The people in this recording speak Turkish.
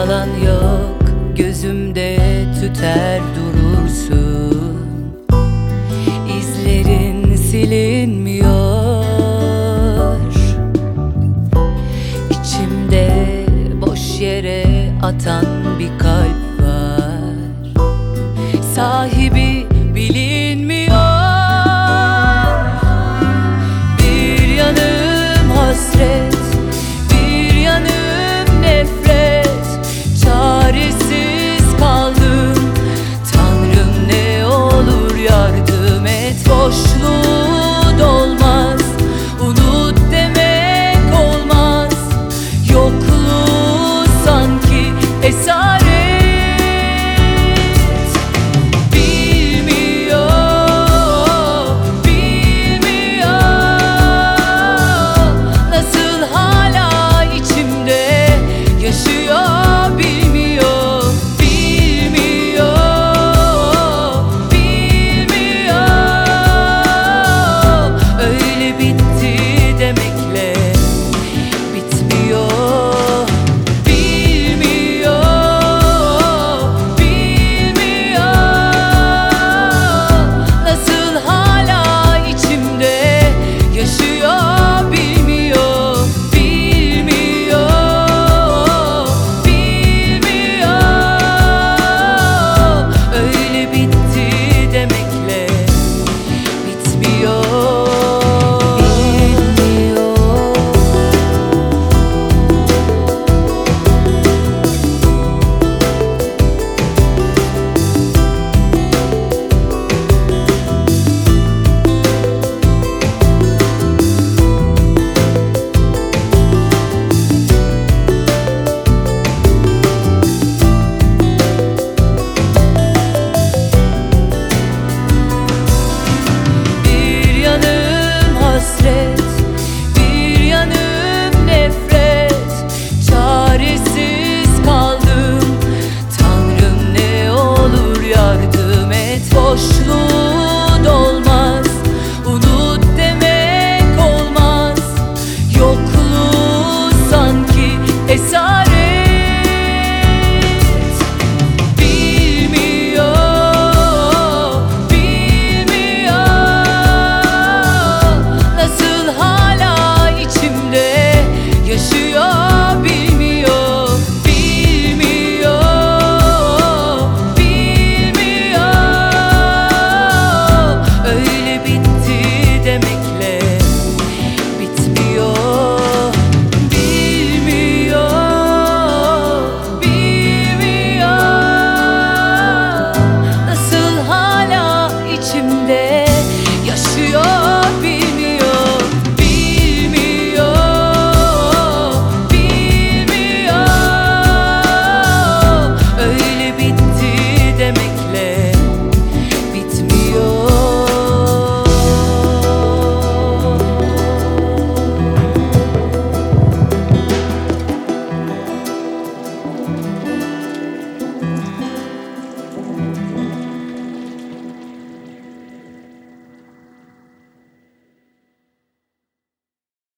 yalan yok Gözümde tüter durursun. İzlerin silinmiyor. İçimde boş yere atan bir kalp var. Sahibi